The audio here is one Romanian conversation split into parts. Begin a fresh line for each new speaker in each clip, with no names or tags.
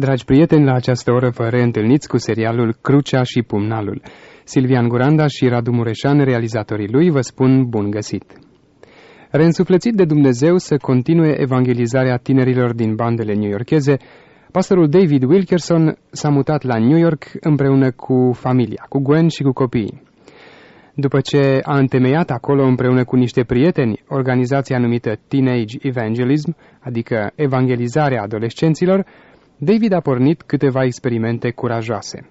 Dragi prieteni, la această oră vă reîntâlniți cu serialul Crucea și Pumnalul. Silvian Guranda și Radu Mureșan, realizatorii lui, vă spun bun găsit. Reînsuflețit de Dumnezeu să continue evangelizarea tinerilor din bandele newyorkeze, pastorul David Wilkerson s-a mutat la New York împreună cu familia, cu Gwen și cu copiii. După ce a întemeiat acolo împreună cu niște prieteni organizația numită Teenage Evangelism, adică evangelizarea adolescenților, David a pornit câteva experimente curajoase.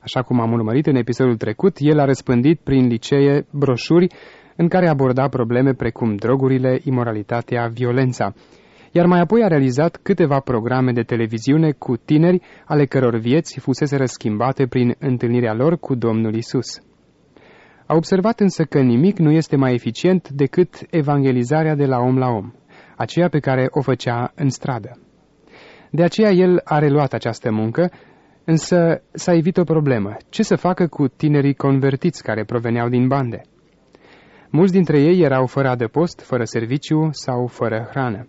Așa cum am urmărit în episodul trecut, el a răspândit prin licee broșuri în care aborda probleme precum drogurile, imoralitatea, violența, iar mai apoi a realizat câteva programe de televiziune cu tineri ale căror vieți fusese răschimbate prin întâlnirea lor cu Domnul Isus. A observat însă că nimic nu este mai eficient decât evangelizarea de la om la om, aceea pe care o făcea în stradă. De aceea el a reluat această muncă, însă s-a evit o problemă. Ce să facă cu tinerii convertiți care proveneau din bande? Mulți dintre ei erau fără adăpost, fără serviciu sau fără hrană.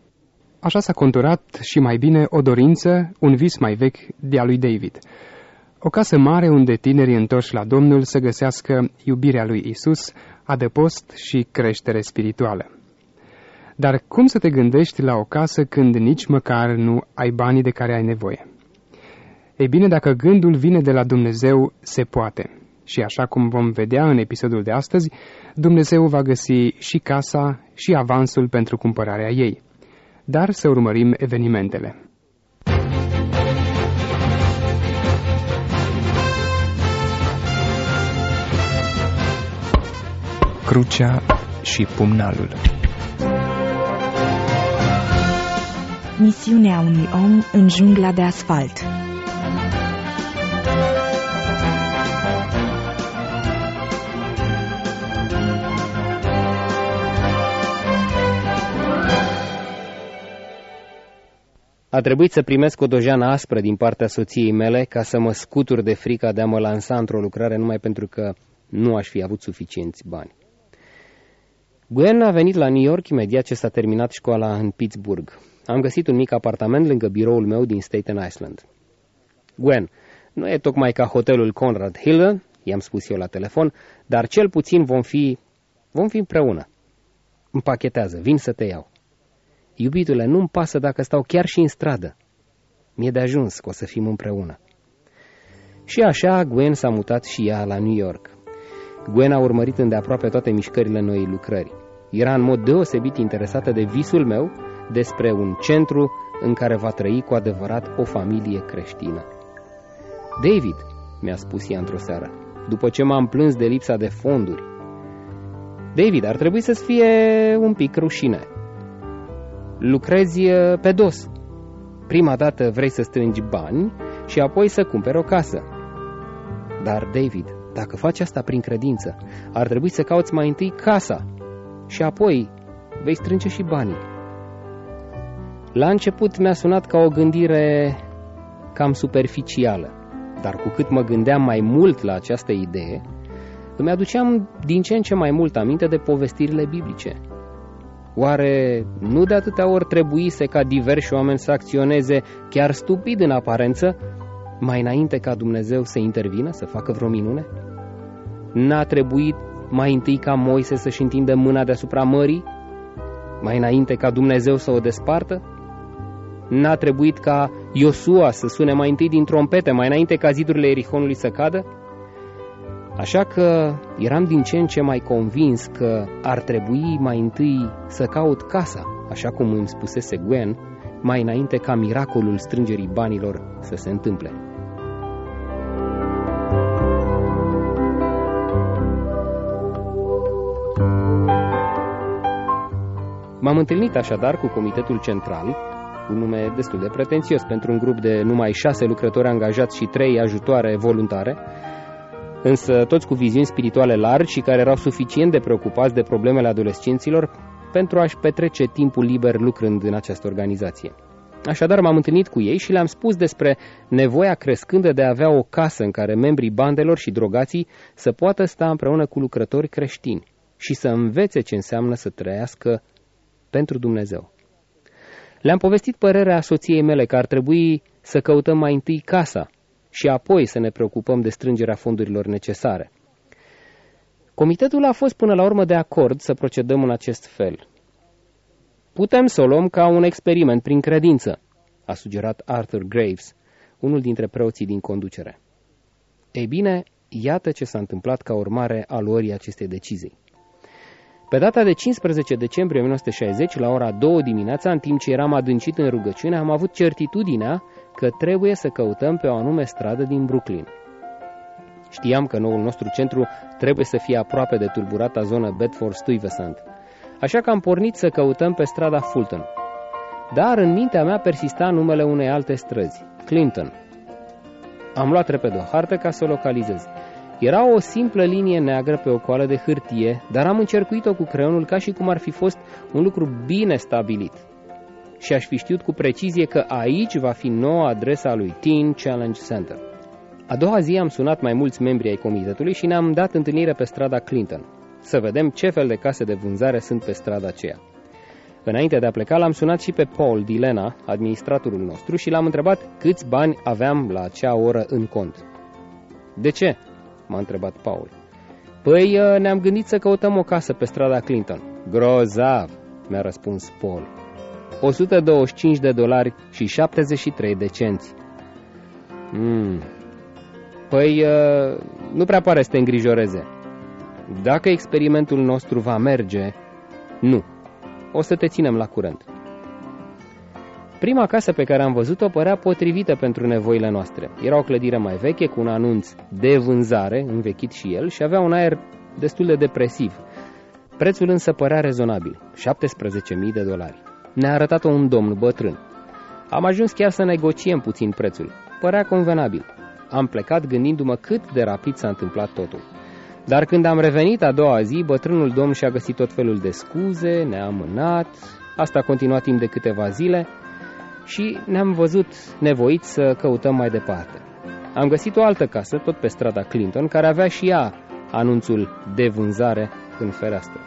Așa s-a conturat și mai bine o dorință, un vis mai vechi de-a lui David. O casă mare unde tinerii întorși la Domnul să găsească iubirea lui Isus, adăpost și creștere spirituală. Dar cum să te gândești la o casă când nici măcar nu ai banii de care ai nevoie? Ei bine, dacă gândul vine de la Dumnezeu, se poate. Și așa cum vom vedea în episodul de astăzi, Dumnezeu va găsi și casa și avansul pentru cumpărarea ei. Dar să urmărim evenimentele. Crucea și pumnalul
Misiunea unui om în jungla de asfalt
A trebuit să primesc o dojeană aspră din partea soției mele ca să mă scutur de frica de a mă lansa într-o lucrare numai pentru că nu aș fi avut suficienți bani. Gwen a venit la New York imediat ce s-a terminat școala în Pittsburgh. Am găsit un mic apartament lângă biroul meu din Staten Island. Gwen, nu e tocmai ca hotelul Conrad Hilton, i-am spus eu la telefon, dar cel puțin vom fi, vom fi împreună. Împachetează, vin să te iau. Iubitule, nu-mi pasă dacă stau chiar și în stradă. Mi-e de ajuns că o să fim împreună. Și așa Gwen s-a mutat și ea la New York. Gwen a urmărit îndeaproape toate mișcările noii lucrări. Era în mod deosebit interesată de visul meu despre un centru în care va trăi cu adevărat o familie creștină. David, mi-a spus ea într-o seară, după ce m-am plâns de lipsa de fonduri. David, ar trebui să-ți fie un pic rușine. Lucrezi pe dos. Prima dată vrei să strângi bani și apoi să cumperi o casă. Dar, David, dacă faci asta prin credință, ar trebui să cauți mai întâi casa și apoi vei strânge și banii. La început mi-a sunat ca o gândire cam superficială, dar cu cât mă gândeam mai mult la această idee, îmi aduceam din ce în ce mai mult aminte de povestirile biblice. Oare nu de atâtea ori trebuise ca diversi oameni să acționeze chiar stupid în aparență, mai înainte ca Dumnezeu să intervină, să facă vreo minune? N-a trebuit mai întâi ca Moise să-și întindă mâna deasupra mării, mai înainte ca Dumnezeu să o despartă? N-a trebuit ca Iosua să sune mai întâi din trompete, mai înainte ca zidurile Erihonului să cadă? Așa că eram din ce în ce mai convins că ar trebui mai întâi să caut casa, așa cum îmi spusese Gwen, mai înainte ca miracolul strângerii banilor să se întâmple. M-am întâlnit așadar cu Comitetul Central, un nume destul de pretențios pentru un grup de numai șase lucrători angajați și trei ajutoare voluntare, însă toți cu viziuni spirituale largi și care erau suficient de preocupați de problemele adolescenților pentru a-și petrece timpul liber lucrând în această organizație. Așadar m-am întâlnit cu ei și le-am spus despre nevoia crescândă de a avea o casă în care membrii bandelor și drogații să poată sta împreună cu lucrători creștini și să învețe ce înseamnă să trăiască pentru Dumnezeu. Le-am povestit părerea soției mele că ar trebui să căutăm mai întâi casa și apoi să ne preocupăm de strângerea fondurilor necesare. Comitetul a fost până la urmă de acord să procedăm în acest fel. Putem să o luăm ca un experiment prin credință, a sugerat Arthur Graves, unul dintre preoții din conducere. Ei bine, iată ce s-a întâmplat ca urmare a luării acestei decizii. Pe data de 15 decembrie 1960, la ora 2 dimineața, în timp ce eram adâncit în rugăciune, am avut certitudinea că trebuie să căutăm pe o anume stradă din Brooklyn. Știam că noul nostru centru trebuie să fie aproape de tulburata zonă Bedford-Stuyvesant, așa că am pornit să căutăm pe strada Fulton. Dar în mintea mea persista numele unei alte străzi, Clinton. Am luat repede o hartă ca să o localizez. Era o simplă linie neagră pe o coală de hârtie, dar am încercuit-o cu creionul ca și cum ar fi fost un lucru bine stabilit. Și aș fi știut cu precizie că aici va fi noua adresa a lui Teen Challenge Center. A doua zi am sunat mai mulți membri ai comitetului și ne-am dat întâlnire pe strada Clinton, să vedem ce fel de case de vânzare sunt pe strada aceea. Înainte de a pleca, l-am sunat și pe Paul Dilena, administratorul nostru, și l-am întrebat câți bani aveam la acea oră în cont. De ce? M-a întrebat Paul. Păi uh, ne-am gândit să căutăm o casă pe strada Clinton. Grozav, mi-a răspuns Paul. 125 de dolari și 73 de cenți. Mm. Păi, uh, nu prea pare să te îngrijoreze. Dacă experimentul nostru va merge, nu. O să te ținem la curent. Prima casă pe care am văzut-o părea potrivită pentru nevoile noastre. Era o clădire mai veche, cu un anunț de vânzare, învechit și el, și avea un aer destul de depresiv. Prețul însă părea rezonabil, 17.000 de dolari. Ne-a arătat-o un domn bătrân. Am ajuns chiar să negociem puțin prețul. Părea convenabil. Am plecat gândindu-mă cât de rapid s-a întâmplat totul. Dar când am revenit a doua zi, bătrânul domn și-a găsit tot felul de scuze, ne-a amânat, asta a continuat timp de câteva zile și ne-am văzut nevoiți să căutăm mai departe. Am găsit o altă casă, tot pe strada Clinton, care avea și ea anunțul de vânzare în fereastră.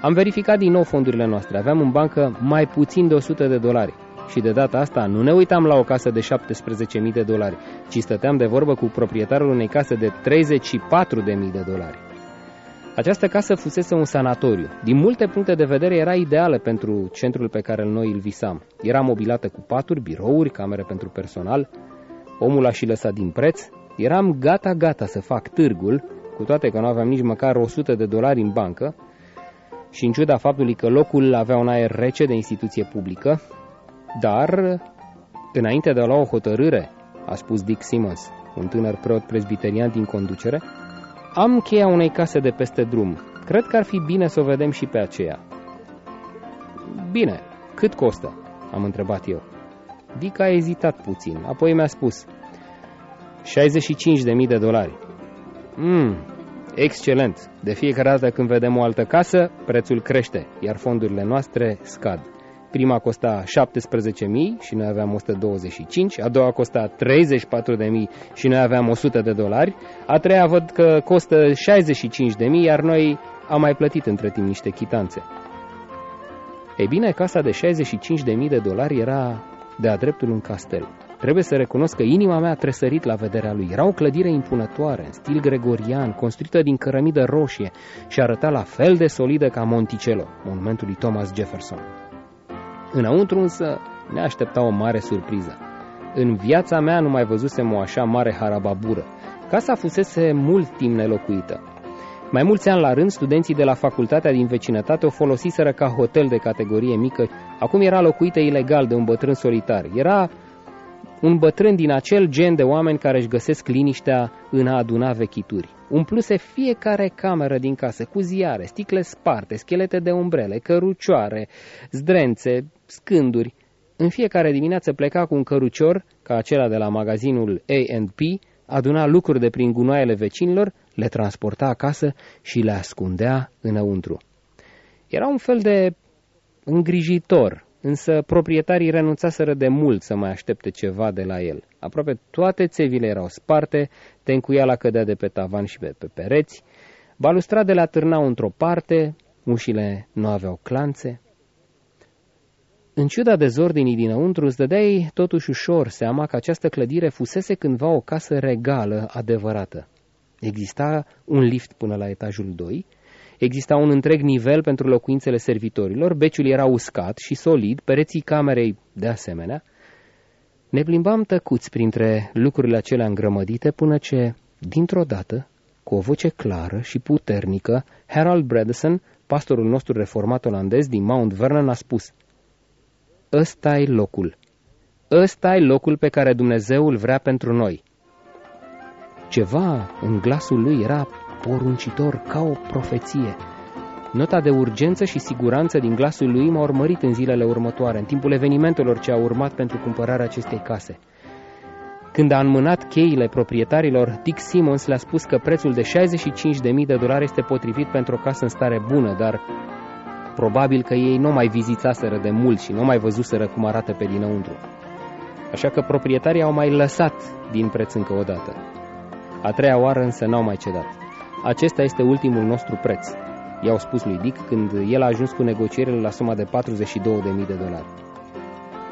Am verificat din nou fondurile noastre. Aveam în bancă mai puțin de 100 de dolari. Și de data asta nu ne uitam la o casă de 17.000 de dolari, ci stăteam de vorbă cu proprietarul unei case de 34.000 de dolari. Această casă fusese un sanatoriu. Din multe puncte de vedere era ideală pentru centrul pe care noi îl visam. Era mobilată cu paturi, birouri, camere pentru personal. Omul a și lăsat din preț. Eram gata-gata să fac târgul, cu toate că nu aveam nici măcar 100 de dolari în bancă, și în ciuda faptului că locul avea un aer rece de instituție publică, dar, înainte de a lua o hotărâre, a spus Dick Simmons, un tânăr preot presbiterian din conducere, am cheia unei case de peste drum. Cred că ar fi bine să o vedem și pe aceea. Bine, cât costă? Am întrebat eu. Dick a ezitat puțin, apoi mi-a spus 65.000 de dolari. Mmm, excelent. De fiecare dată când vedem o altă casă, prețul crește, iar fondurile noastre scad. Prima costa 17.000 și noi aveam 125, a doua costa 34.000 și noi aveam 100 de dolari, a treia văd că costă 65.000, iar noi am mai plătit între timp niște chitanțe. Ei bine, casa de 65.000 de dolari era de-a dreptul un castel. Trebuie să recunosc că inima mea a tresărit la vederea lui. Era o clădire impunătoare, în stil gregorian, construită din cărămidă roșie și arăta la fel de solidă ca Monticello, monumentul lui Thomas Jefferson. Înăuntru însă ne aștepta o mare surpriză. În viața mea nu mai văzusem o așa mare harababură. Casa fusese mult timp nelocuită. Mai mulți ani la rând, studenții de la facultatea din vecinătate o folosiseră ca hotel de categorie mică. Acum era locuită ilegal de un bătrân solitar. Era un bătrân din acel gen de oameni care își găsesc liniștea în a aduna vechituri. Umpluse fiecare cameră din casă cu ziare, sticle sparte, schelete de umbrele, cărucioare, zdrențe, scânduri. În fiecare dimineață pleca cu un cărucior, ca acela de la magazinul A&P, aduna lucruri de prin gunoaiele vecinilor, le transporta acasă și le ascundea înăuntru. Era un fel de îngrijitor, însă proprietarii renunțaseră de mult să mai aștepte ceva de la el. Aproape toate țevile erau sparte, tencuiala cădea de pe tavan și pe, pe pereți, balustradele atârnau într-o parte, ușile nu aveau clanțe. În ciuda dezordinii dinăuntru, îți dădeai totuși ușor seama că această clădire fusese cândva o casă regală adevărată. Exista un lift până la etajul 2, exista un întreg nivel pentru locuințele servitorilor, beciul era uscat și solid, pereții camerei de asemenea. Ne plimbam tăcuți printre lucrurile acelea îngrămădite până ce, dintr-o dată, cu o voce clară și puternică, Harold Bredesen, pastorul nostru reformat olandez din Mount Vernon, a spus ăsta e locul. ăsta e locul pe care Dumnezeu îl vrea pentru noi. Ceva în glasul lui era poruncitor ca o profeție. Nota de urgență și siguranță din glasul lui m-a urmărit în zilele următoare, în timpul evenimentelor ce au urmat pentru cumpărarea acestei case. Când a înmânat cheile proprietarilor, Dick Simmons le-a spus că prețul de 65.000 de dolari este potrivit pentru o casă în stare bună, dar probabil că ei nu mai vizitaseră de mult și nu mai văzuseră cum arată pe dinăuntru. Așa că proprietarii au mai lăsat din preț încă o dată. A treia oară însă n-au mai cedat. Acesta este ultimul nostru preț, i-au spus lui Dick când el a ajuns cu negocierile la suma de 42.000 de dolari.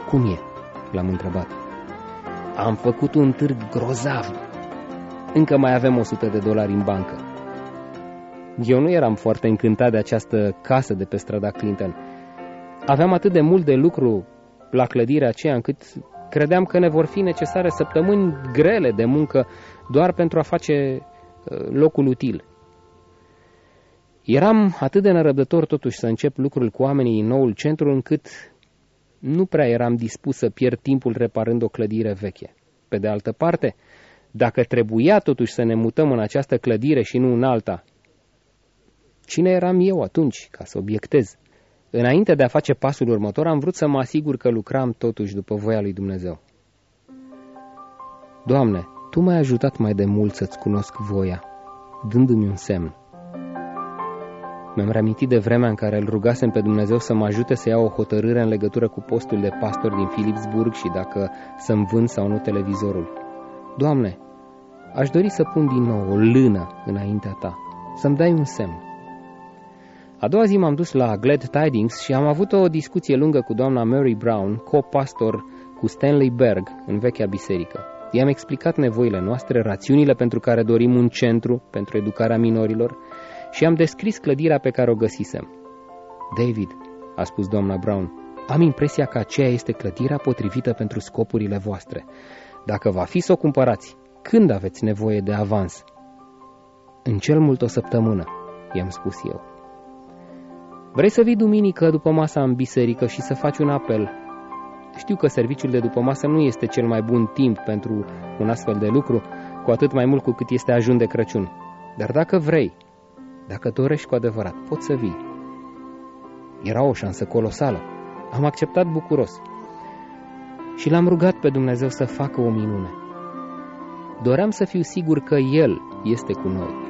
Cum e? L-am întrebat. Am făcut un târg grozav. Încă mai avem 100 de dolari în bancă. Eu nu eram foarte încântat de această casă de pe strada Clinton. Aveam atât de mult de lucru la clădirea aceea încât credeam că ne vor fi necesare săptămâni grele de muncă doar pentru a face uh, locul util. Eram atât de nerăbdător totuși să încep lucrul cu oamenii în noul centru încât nu prea eram dispus să pierd timpul reparând o clădire veche. Pe de altă parte, dacă trebuia totuși să ne mutăm în această clădire și nu în alta, cine eram eu atunci ca să obiectez? Înainte de a face pasul următor, am vrut să mă asigur că lucram totuși după voia lui Dumnezeu. Doamne, Tu m-ai ajutat mai de mult să-ți cunosc voia, dându-mi un semn. Mi-am reamintit de vremea în care îl rugasem pe Dumnezeu să mă ajute să iau o hotărâre în legătură cu postul de pastor din Philipsburg și dacă să-mi vând sau nu televizorul. Doamne, aș dori să pun din nou o lână înaintea Ta, să-mi dai un semn. A doua zi m-am dus la Glad Tidings și am avut o discuție lungă cu doamna Mary Brown, co-pastor cu Stanley Berg în vechea biserică. I-am explicat nevoile noastre, rațiunile pentru care dorim un centru pentru educarea minorilor și am descris clădirea pe care o găsisem. David, a spus doamna Brown, am impresia că aceea este clădirea potrivită pentru scopurile voastre. Dacă va fi să o cumpărați, când aveți nevoie de avans? În cel mult o săptămână, i-am spus eu. Vrei să vii duminică după masa în biserică și să faci un apel? Știu că serviciul de după masă nu este cel mai bun timp pentru un astfel de lucru, cu atât mai mult cu cât este ajun de Crăciun. Dar dacă vrei, dacă dorești cu adevărat, poți să vii. Era o șansă colosală. Am acceptat bucuros. Și l-am rugat pe Dumnezeu să facă o minune. Doream să fiu sigur că El este cu noi.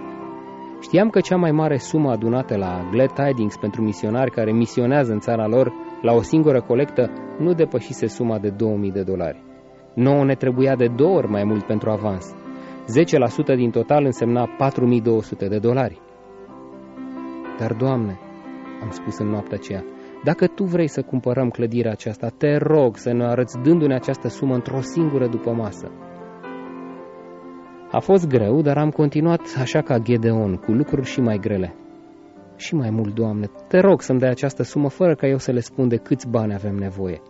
Știam că cea mai mare sumă adunată la Glad Tidings pentru misionari care misionează în țara lor la o singură colectă nu depășise suma de 2000 de dolari. Nouă ne trebuia de două ori mai mult pentru avans. 10% din total însemna 4200 de dolari. Dar, Doamne, am spus în noaptea aceea, dacă Tu vrei să cumpărăm clădirea aceasta, te rog să ne arăți dându-ne această sumă într-o singură după masă. A fost greu, dar am continuat așa ca Gedeon, cu lucruri și mai grele. Și mai mult, Doamne, te rog să-mi dai această sumă fără ca eu să le spun de câți bani avem nevoie.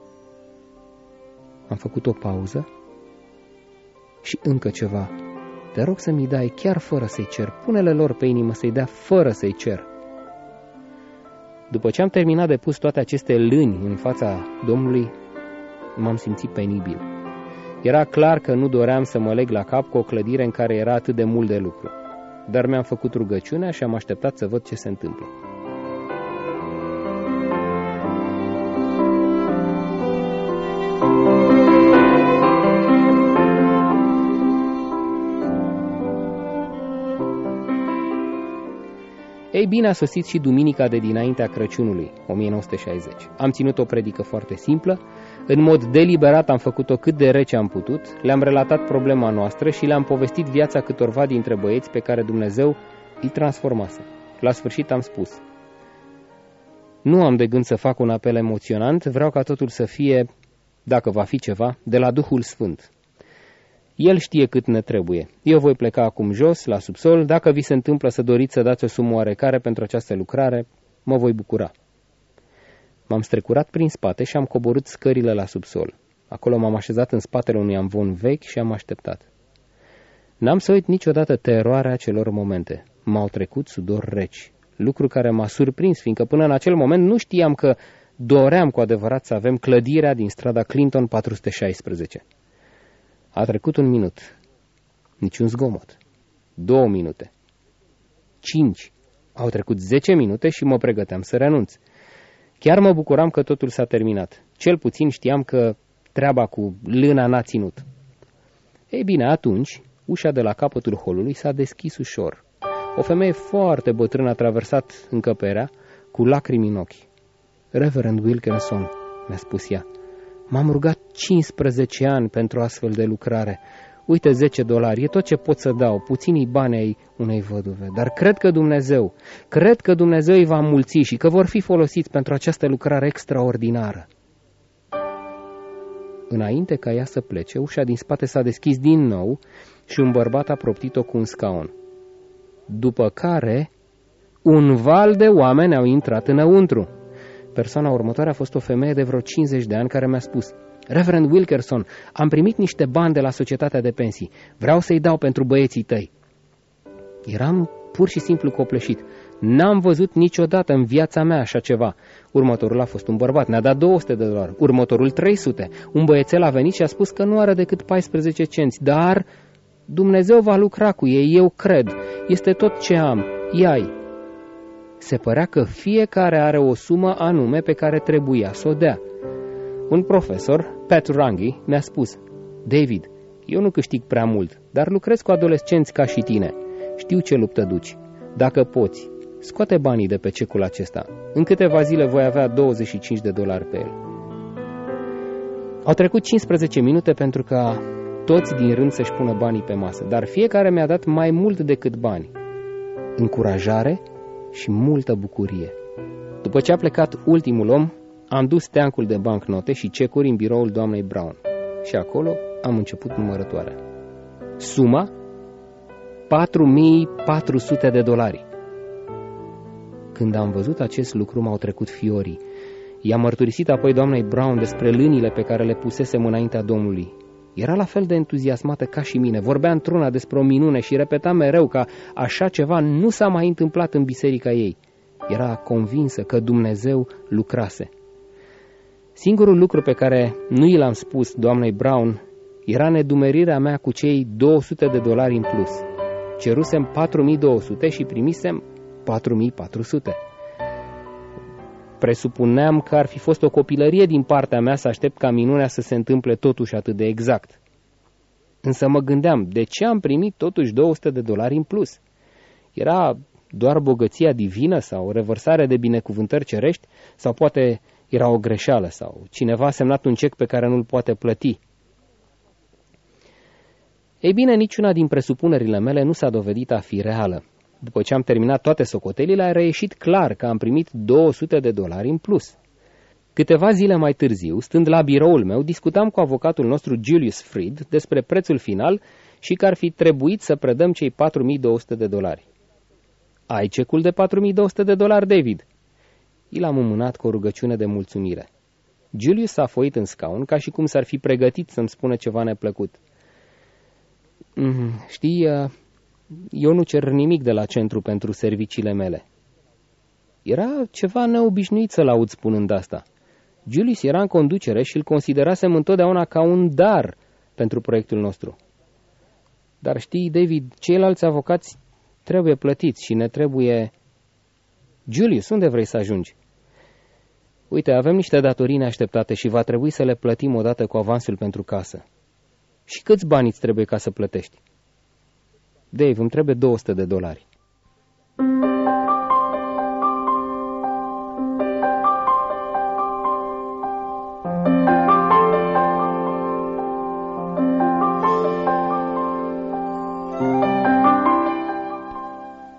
Am făcut o pauză și încă ceva. Te rog să mi dai chiar fără să-i cer. Pune-le lor pe inimă să-i dea fără să-i cer. După ce am terminat de pus toate aceste lâni în fața Domnului, m-am simțit penibil. Era clar că nu doream să mă leg la cap cu o clădire în care era atât de mult de lucru. Dar mi-am făcut rugăciunea și am așteptat să văd ce se întâmplă. Ei bine, a sosit și duminica de dinaintea Crăciunului, 1960. Am ținut o predică foarte simplă, în mod deliberat am făcut-o cât de rece am putut, le-am relatat problema noastră și le-am povestit viața câtorva dintre băieți pe care Dumnezeu îi transformase. La sfârșit am spus, Nu am de gând să fac un apel emoționant, vreau ca totul să fie, dacă va fi ceva, de la Duhul Sfânt. El știe cât ne trebuie. Eu voi pleca acum jos, la subsol. Dacă vi se întâmplă să doriți să dați o sumă oarecare pentru această lucrare, mă voi bucura. M-am strecurat prin spate și am coborât scările la subsol. Acolo m-am așezat în spatele unui amvon vechi și am așteptat. N-am să uit niciodată teroarea acelor momente. M-au trecut sudor reci, lucru care m-a surprins, fiindcă până în acel moment nu știam că doream cu adevărat să avem clădirea din strada Clinton 416. A trecut un minut. Niciun zgomot. Două minute. Cinci. Au trecut zece minute și mă pregăteam să renunț. Chiar mă bucuram că totul s-a terminat. Cel puțin știam că treaba cu lâna n-a ținut. Ei bine, atunci, ușa de la capătul holului s-a deschis ușor. O femeie foarte bătrână a traversat încăperea cu lacrimi în ochi. Reverend Wilkinson, mi-a spus ea, m-am rugat 15 ani pentru astfel de lucrare. Uite 10 dolari, e tot ce pot să dau, puținii bani ai unei văduve. Dar cred că Dumnezeu, cred că Dumnezeu îi va mulți și că vor fi folosiți pentru această lucrare extraordinară. Înainte ca ea să plece, ușa din spate s-a deschis din nou și un bărbat a proptit-o cu un scaun. După care, un val de oameni au intrat înăuntru. Persoana următoare a fost o femeie de vreo 50 de ani care mi-a spus Reverend Wilkerson, am primit niște bani de la societatea de pensii. Vreau să-i dau pentru băieții tăi. Eram pur și simplu copleșit. N-am văzut niciodată în viața mea așa ceva. Următorul a fost un bărbat, ne-a dat 200 de dolari. Următorul 300. Un băiețel a venit și a spus că nu are decât 14 cenți, dar Dumnezeu va lucra cu ei, eu cred. Este tot ce am. Iai. Se părea că fiecare are o sumă anume pe care trebuia să o dea. Un profesor, Pat Rangi, mi-a spus, David, eu nu câștig prea mult, dar lucrez cu adolescenți ca și tine. Știu ce luptă duci. Dacă poți, scoate banii de pe cecul acesta. În câteva zile voi avea 25 de dolari pe el. Au trecut 15 minute pentru ca toți din rând să-și pună banii pe masă, dar fiecare mi-a dat mai mult decât bani. Încurajare și multă bucurie. După ce a plecat ultimul om, am dus teancul de bancnote și cecuri în biroul doamnei Brown și acolo am început numărătoarea. Suma? 4400 de dolari. Când am văzut acest lucru, m-au trecut fiorii. I-am mărturisit apoi doamnei Brown despre lânile pe care le pusesem înaintea Domnului. Era la fel de entuziasmată ca și mine, vorbea într-una despre o minune și repeta mereu că așa ceva nu s-a mai întâmplat în biserica ei. Era convinsă că Dumnezeu lucrase. Singurul lucru pe care nu i l-am spus doamnei Brown era nedumerirea mea cu cei 200 de dolari în plus. Cerusem 4200 și primisem 4400. Presupuneam că ar fi fost o copilărie din partea mea să aștept ca minunea să se întâmple totuși atât de exact. Însă mă gândeam, de ce am primit totuși 200 de dolari în plus? Era doar bogăția divină sau o revărsare de binecuvântări cerești? Sau poate era o greșeală sau cineva a semnat un cec pe care nu-l poate plăti? Ei bine, niciuna din presupunerile mele nu s-a dovedit a fi reală. După ce am terminat toate socotelile, a reieșit clar că am primit 200 de dolari în plus. Câteva zile mai târziu, stând la biroul meu, discutam cu avocatul nostru Julius Fried despre prețul final și că ar fi trebuit să predăm cei 4200 de dolari. Ai cecul de 4200 de dolari, David?" I l-am înmânat cu o rugăciune de mulțumire. Julius s-a foit în scaun ca și cum s-ar fi pregătit să-mi spună ceva neplăcut. Mm, știi, uh, eu nu cer nimic de la centru pentru serviciile mele. Era ceva neobișnuit să-l aud spunând asta. Julius era în conducere și îl considerasem întotdeauna ca un dar pentru proiectul nostru. Dar știi, David, ceilalți avocați trebuie plătiți și ne trebuie... Julius, unde vrei să ajungi? Uite, avem niște datorii neașteptate și va trebui să le plătim odată cu avansul pentru casă. Și câți bani îți trebuie ca să plătești? Dave, îmi trebuie 200 de dolari.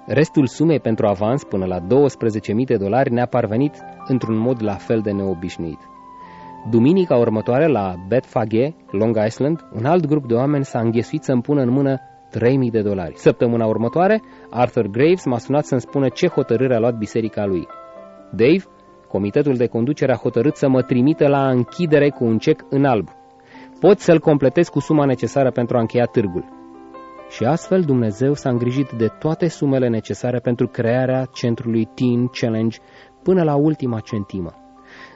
Restul sumei pentru avans, până la 12.000 de dolari, ne-a parvenit într-un mod la fel de neobișnuit. Duminica următoare, la Betfage, Long Island, un alt grup de oameni s-a înghesuit să-mi pună în mână 3.000 de dolari. Săptămâna următoare, Arthur Graves m-a sunat să-mi spună ce hotărâre a luat biserica lui. Dave, comitetul de conducere a hotărât să mă trimită la închidere cu un cec în alb. Pot să-l completez cu suma necesară pentru a încheia târgul. Și astfel Dumnezeu s-a îngrijit de toate sumele necesare pentru crearea centrului Teen Challenge până la ultima centimă.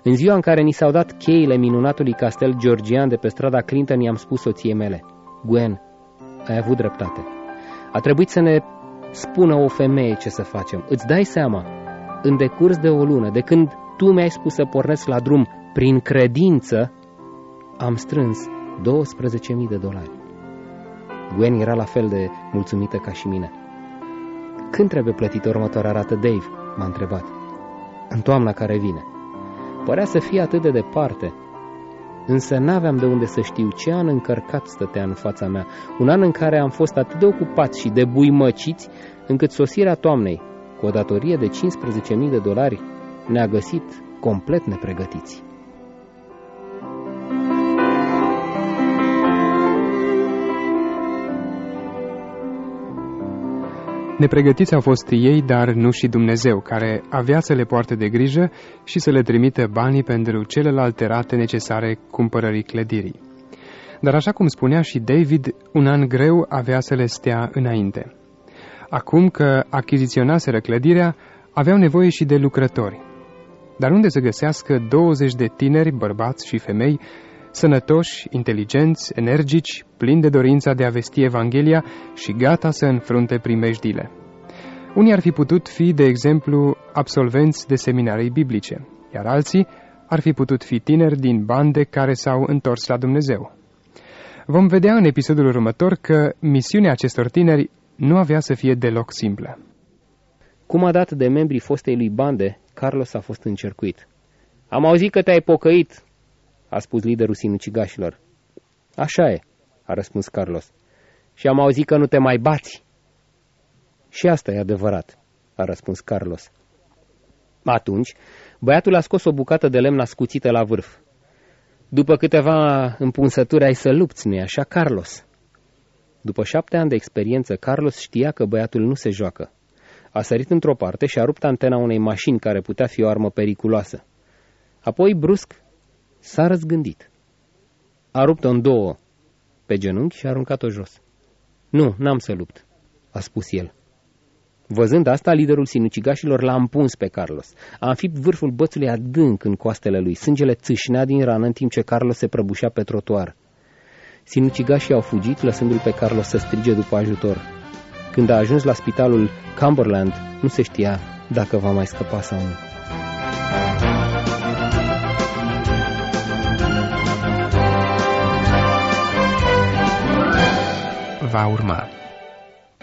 În ziua în care ni s-au dat cheile minunatului castel georgian de pe strada Clinton, i-am spus soției mele, Gwen, ai avut dreptate. A trebuit să ne spună o femeie ce să facem. Îți dai seama, în decurs de o lună, de când tu mi-ai spus să pornesc la drum prin credință, am strâns 12.000 de dolari. Gwen era la fel de mulțumită ca și mine. Când trebuie plătit următoarea rată, Dave? m-a întrebat. În toamna care vine. Părea să fie atât de departe, însă n-aveam de unde să știu ce an încărcat stătea în fața mea, un an în care am fost atât de ocupați și de buimăciți, încât sosirea toamnei, cu o datorie de 15.000 de dolari, ne-a găsit complet nepregătiți.
Nepregătiți au fost ei, dar nu și Dumnezeu, care avea să le poarte de grijă și să le trimită banii pentru celelalte rate necesare cumpărării clădirii. Dar așa cum spunea și David, un an greu avea să le stea înainte. Acum că achiziționaseră clădirea, aveau nevoie și de lucrători. Dar unde să găsească 20 de tineri, bărbați și femei, sănătoși, inteligenți, energici, plini de dorința de a vesti Evanghelia și gata să înfrunte primejdile. Unii ar fi putut fi, de exemplu, absolvenți de seminarii biblice, iar alții ar fi putut fi tineri din bande care s-au întors la Dumnezeu. Vom vedea în episodul următor că misiunea acestor tineri nu avea să fie deloc simplă.
Cum a dat de membrii fostei lui bande, Carlos a fost încercuit. Am auzit că te-ai pocăit, a spus liderul sinucigașilor. Așa e, a răspuns Carlos. Și am auzit că nu te mai bați. Și asta e adevărat, a răspuns Carlos. Atunci, băiatul a scos o bucată de lemn ascuțită la vârf. După câteva împunsături ai să lupți, nu așa, Carlos? După șapte ani de experiență, Carlos știa că băiatul nu se joacă. A sărit într-o parte și a rupt antena unei mașini care putea fi o armă periculoasă. Apoi, brusc, S-a răzgândit. A rupt-o în două pe genunchi și a aruncat-o jos. Nu, n-am să lupt, a spus el. Văzând asta, liderul sinucigașilor l-a împuns pe Carlos. A înfipt vârful bățului adânc în coastele lui. Sângele țâșnea din rană în timp ce Carlos se prăbușea pe trotuar. Sinucigașii au fugit, lăsându-l pe Carlos să strige după ajutor. Când a ajuns la spitalul Cumberland, nu se știa dacă va mai scăpa sau nu.
Va urma.